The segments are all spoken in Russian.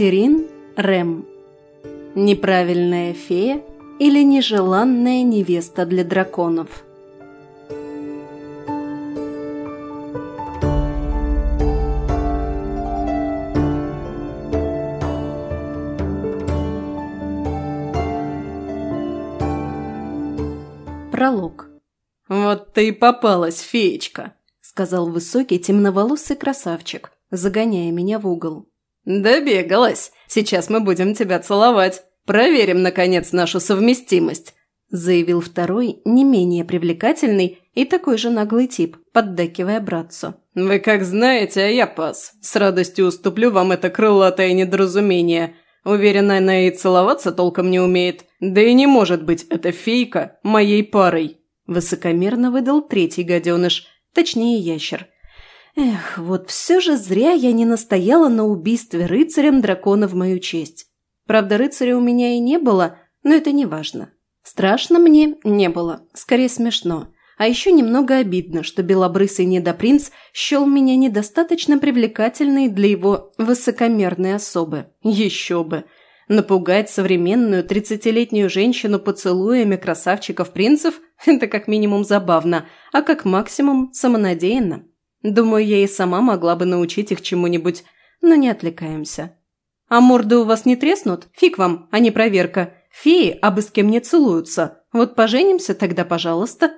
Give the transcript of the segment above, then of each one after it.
Терин Рэм. Неправильная фея или нежеланная невеста для драконов. Пролог. «Вот ты и попалась, феечка», – сказал высокий темноволосый красавчик, загоняя меня в угол. «Добегалась. Сейчас мы будем тебя целовать. Проверим, наконец, нашу совместимость», – заявил второй, не менее привлекательный и такой же наглый тип, поддакивая братцу. «Вы как знаете, а я пас. С радостью уступлю вам это крылатое недоразумение. Уверена, она и целоваться толком не умеет. Да и не может быть эта фейка моей парой», – высокомерно выдал третий гаденыш, точнее ящер – Эх, вот все же зря я не настояла на убийстве рыцарем дракона в мою честь. Правда, рыцаря у меня и не было, но это не важно. Страшно мне не было, скорее смешно. А еще немного обидно, что белобрысый недопринц счел меня недостаточно привлекательной для его высокомерной особы. Еще бы! Напугать современную тридцатилетнюю женщину поцелуями красавчиков-принцев – это как минимум забавно, а как максимум самонадеянно. Думаю, я и сама могла бы научить их чему-нибудь, но не отвлекаемся. А морды у вас не треснут? Фиг вам, а не проверка. Феи абы с кем не целуются. Вот поженимся тогда, пожалуйста.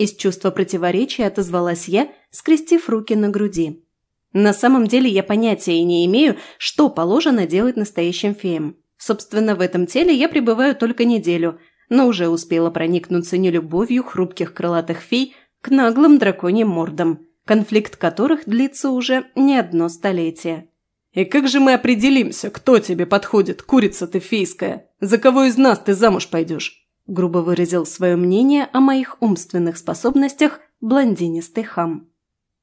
Из чувства противоречия отозвалась я, скрестив руки на груди. На самом деле я понятия не имею, что положено делать настоящим феям. Собственно, в этом теле я пребываю только неделю, но уже успела проникнуться нелюбовью хрупких крылатых фей к наглым драконьим мордам – конфликт которых длится уже не одно столетие. «И как же мы определимся, кто тебе подходит, курица ты фейская? За кого из нас ты замуж пойдешь?» Грубо выразил свое мнение о моих умственных способностях блондинистый хам.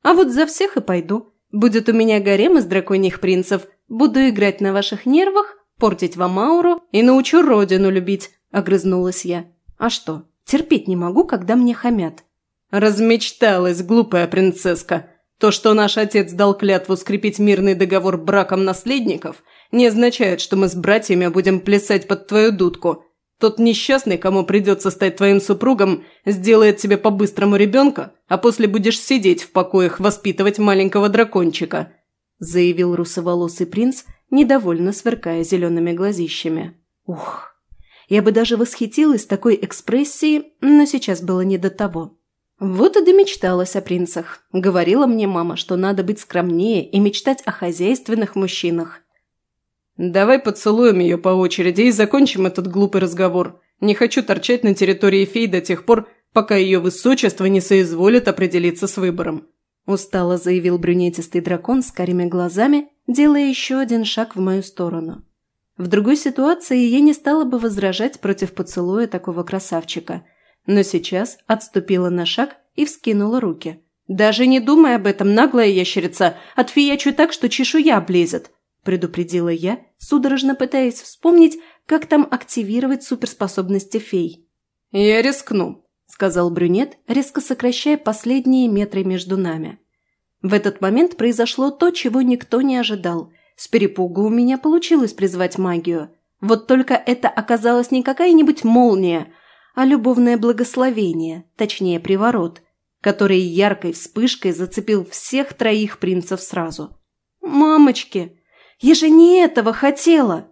«А вот за всех и пойду. Будет у меня гарем из драконьих принцев. Буду играть на ваших нервах, портить вам ауру и научу родину любить», – огрызнулась я. «А что, терпеть не могу, когда мне хамят. «Размечталась, глупая принцесска. То, что наш отец дал клятву скрепить мирный договор браком наследников, не означает, что мы с братьями будем плясать под твою дудку. Тот несчастный, кому придется стать твоим супругом, сделает тебе по-быстрому ребенка, а после будешь сидеть в покоях воспитывать маленького дракончика», заявил русоволосый принц, недовольно сверкая зелеными глазищами. «Ух, я бы даже восхитилась такой экспрессией, но сейчас было не до того». Вот и домечталась о принцах. Говорила мне мама, что надо быть скромнее и мечтать о хозяйственных мужчинах. «Давай поцелуем ее по очереди и закончим этот глупый разговор. Не хочу торчать на территории фей до тех пор, пока ее высочество не соизволит определиться с выбором», устало заявил брюнетистый дракон с карими глазами, делая еще один шаг в мою сторону. В другой ситуации я не стала бы возражать против поцелуя такого красавчика – но сейчас отступила на шаг и вскинула руки. «Даже не думай об этом, наглая ящерица! Отфиячу так, что чешуя облезет!» – предупредила я, судорожно пытаясь вспомнить, как там активировать суперспособности фей. «Я рискну», – сказал брюнет, резко сокращая последние метры между нами. В этот момент произошло то, чего никто не ожидал. С перепугу у меня получилось призвать магию. Вот только это оказалась не какая-нибудь молния, а любовное благословение, точнее приворот, который яркой вспышкой зацепил всех троих принцев сразу. «Мамочки, я же не этого хотела!»